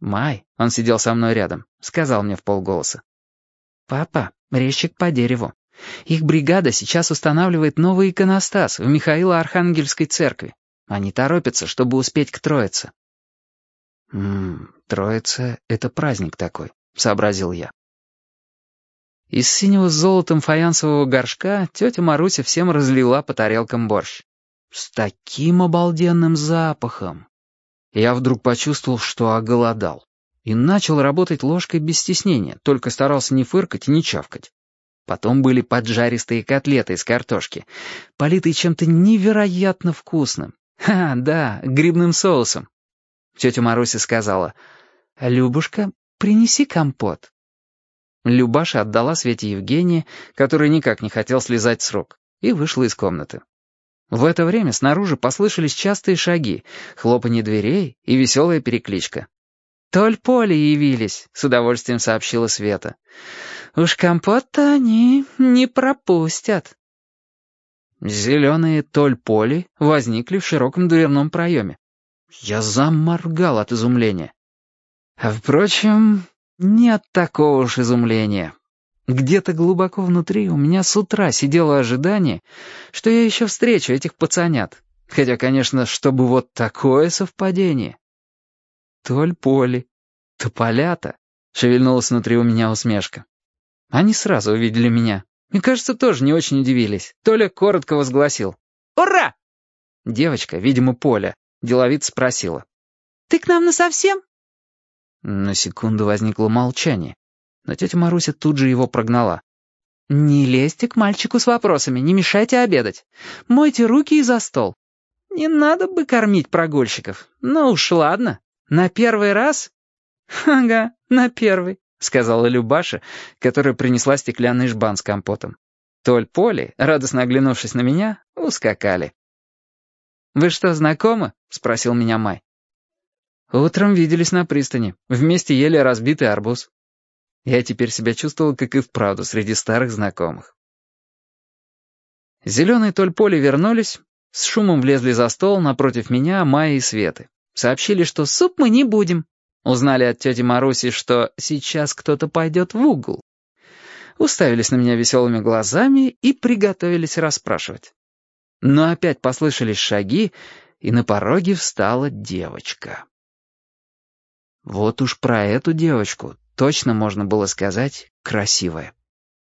Май, он сидел со мной рядом, сказал мне в полголоса. «Папа, резчик по дереву. Их бригада сейчас устанавливает новый иконостас в Михаило-Архангельской церкви. Они торопятся, чтобы успеть к Троице». «Ммм, Троица — это праздник такой», — сообразил я. Из синего с золотом фаянсового горшка тетя Маруся всем разлила по тарелкам борщ. С таким обалденным запахом! Я вдруг почувствовал, что оголодал. И начал работать ложкой без стеснения, только старался не фыркать и не чавкать. Потом были поджаристые котлеты из картошки, политые чем-то невероятно вкусным. Ха, да, грибным соусом. Тетя Маруся сказала, «Любушка, принеси компот». Любаша отдала Свете Евгении, который никак не хотел слезать с рук, и вышла из комнаты. В это время снаружи послышались частые шаги, хлопанье дверей и веселая перекличка. «Толь поле явились», — с удовольствием сообщила Света. «Уж компот-то они не пропустят». Зеленые толь поли возникли в широком дверном проеме. Я заморгал от изумления. Впрочем, нет такого уж изумления. Где-то глубоко внутри у меня с утра сидело ожидание, что я еще встречу этих пацанят. Хотя, конечно, чтобы вот такое совпадение. Толь Поли, тополята, шевельнулась внутри у меня усмешка. Они сразу увидели меня. Мне кажется, тоже не очень удивились. Толя коротко возгласил. «Ура!» Девочка, видимо, Поля, деловито спросила. «Ты к нам насовсем?» На секунду возникло молчание но тетя Маруся тут же его прогнала. «Не лезьте к мальчику с вопросами, не мешайте обедать. Мойте руки и за стол. Не надо бы кормить прогульщиков. Ну уж ладно, на первый раз...» «Ага, на первый», — сказала Любаша, которая принесла стеклянный жбан с компотом. Толь Поли, радостно оглянувшись на меня, ускакали. «Вы что, знакомы?» — спросил меня Май. «Утром виделись на пристани. Вместе ели разбитый арбуз». Я теперь себя чувствовал, как и вправду, среди старых знакомых. Зеленые тольполи вернулись, с шумом влезли за стол напротив меня Майя и Светы. Сообщили, что суп мы не будем. Узнали от тети Маруси, что сейчас кто-то пойдет в угол. Уставились на меня веселыми глазами и приготовились расспрашивать. Но опять послышались шаги, и на пороге встала девочка. Вот уж про эту девочку точно можно было сказать «красивая».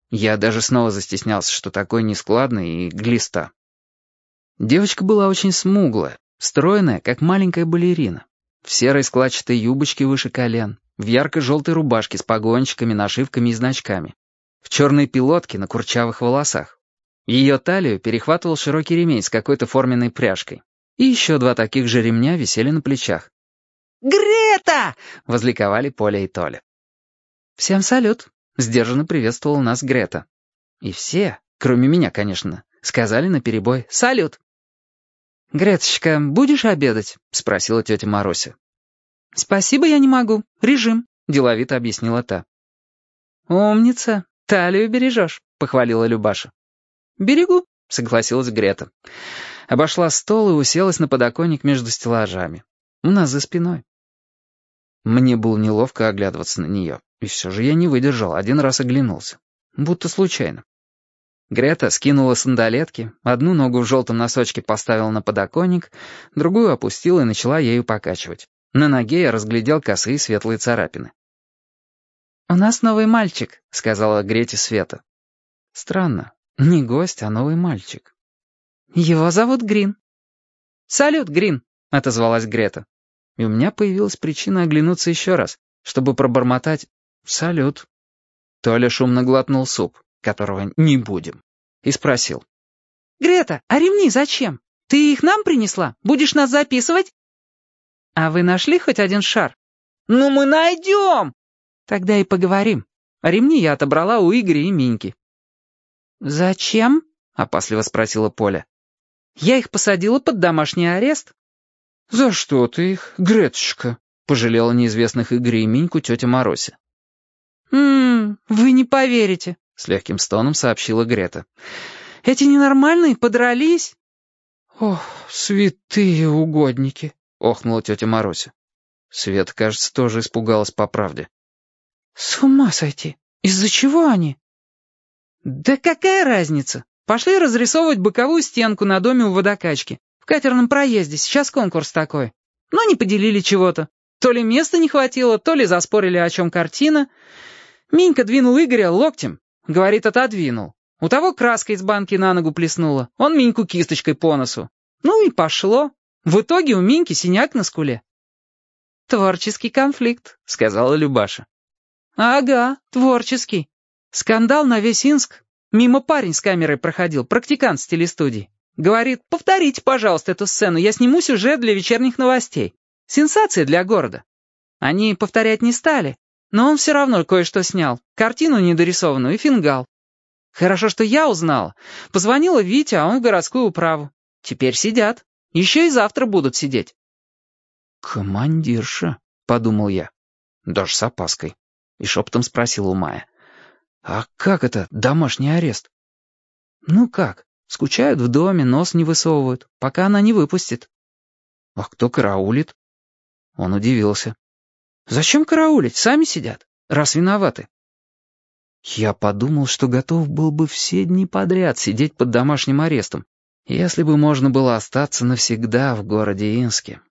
Я даже снова застеснялся, что такой нескладный и глиста. Девочка была очень смуглая, стройная, как маленькая балерина. В серой складчатой юбочке выше колен, в ярко-желтой рубашке с погончиками, нашивками и значками, в черной пилотке на курчавых волосах. Ее талию перехватывал широкий ремень с какой-то форменной пряжкой. И еще два таких же ремня висели на плечах. «Грета!» — возликовали Поля и Толя. «Всем салют!» — сдержанно приветствовала нас Грета. И все, кроме меня, конечно, сказали наперебой «Салют!» «Греточка, будешь обедать?» — спросила тетя Маруся. «Спасибо, я не могу. Режим», — деловито объяснила та. «Умница. Талию бережешь», — похвалила Любаша. «Берегу», — согласилась Грета. Обошла стол и уселась на подоконник между стеллажами. У нас за спиной. Мне было неловко оглядываться на нее. И все же я не выдержал, один раз оглянулся. Будто случайно. Грета скинула сандалетки, одну ногу в желтом носочке поставила на подоконник, другую опустила и начала ею покачивать. На ноге я разглядел косые светлые царапины. «У нас новый мальчик», — сказала Грете Света. «Странно. Не гость, а новый мальчик». «Его зовут Грин». «Салют, Грин», — отозвалась Грета. И у меня появилась причина оглянуться еще раз, чтобы пробормотать «Салют». Толя шумно глотнул суп, которого не будем, и спросил. «Грета, а ремни зачем? Ты их нам принесла? Будешь нас записывать?» «А вы нашли хоть один шар?» «Ну мы найдем!» «Тогда и поговорим. Ремни я отобрала у Игоря и Миньки». «Зачем?» — опасливо спросила Поля. «Я их посадила под домашний арест». «За что ты их, Греточка?» — пожалела неизвестных Игоря и Миньку тетя Маруся. «Ммм, вы не поверите», — с легким стоном сообщила Грета. «Эти ненормальные подрались». «Ох, святые угодники», — охнула тетя Маруся. Свет, кажется, тоже испугалась по правде. «С ума сойти! Из-за чего они?» «Да какая разница? Пошли разрисовывать боковую стенку на доме у водокачки. В катерном проезде, сейчас конкурс такой. Но не поделили чего-то. То ли места не хватило, то ли заспорили, о чем картина. Минька двинул Игоря локтем. Говорит, отодвинул. У того краска из банки на ногу плеснула. Он Миньку кисточкой по носу. Ну и пошло. В итоге у Миньки синяк на скуле. «Творческий конфликт», — сказала Любаша. «Ага, творческий. Скандал на весь Инск. Мимо парень с камерой проходил, практикант с телестудии. Говорит, повторите, пожалуйста, эту сцену, я сниму сюжет для вечерних новостей. Сенсация для города. Они повторять не стали, но он все равно кое-что снял. Картину недорисованную и фингал. Хорошо, что я узнала. Позвонила Витя, а он в городскую управу. Теперь сидят. Еще и завтра будут сидеть. «Командирша», — подумал я. Даже с опаской. И шептом спросил у Мая. «А как это, домашний арест?» «Ну как, скучают в доме, нос не высовывают, пока она не выпустит». «А кто караулит?» Он удивился. «Зачем караулить? Сами сидят, раз виноваты». Я подумал, что готов был бы все дни подряд сидеть под домашним арестом, если бы можно было остаться навсегда в городе Инске.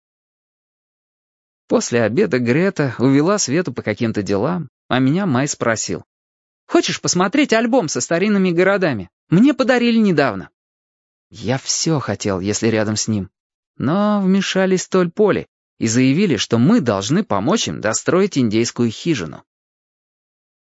После обеда Грета увела Свету по каким-то делам, а меня Май спросил. «Хочешь посмотреть альбом со старинными городами? Мне подарили недавно». Я все хотел, если рядом с ним. Но вмешались столь поле и заявили, что мы должны помочь им достроить индейскую хижину.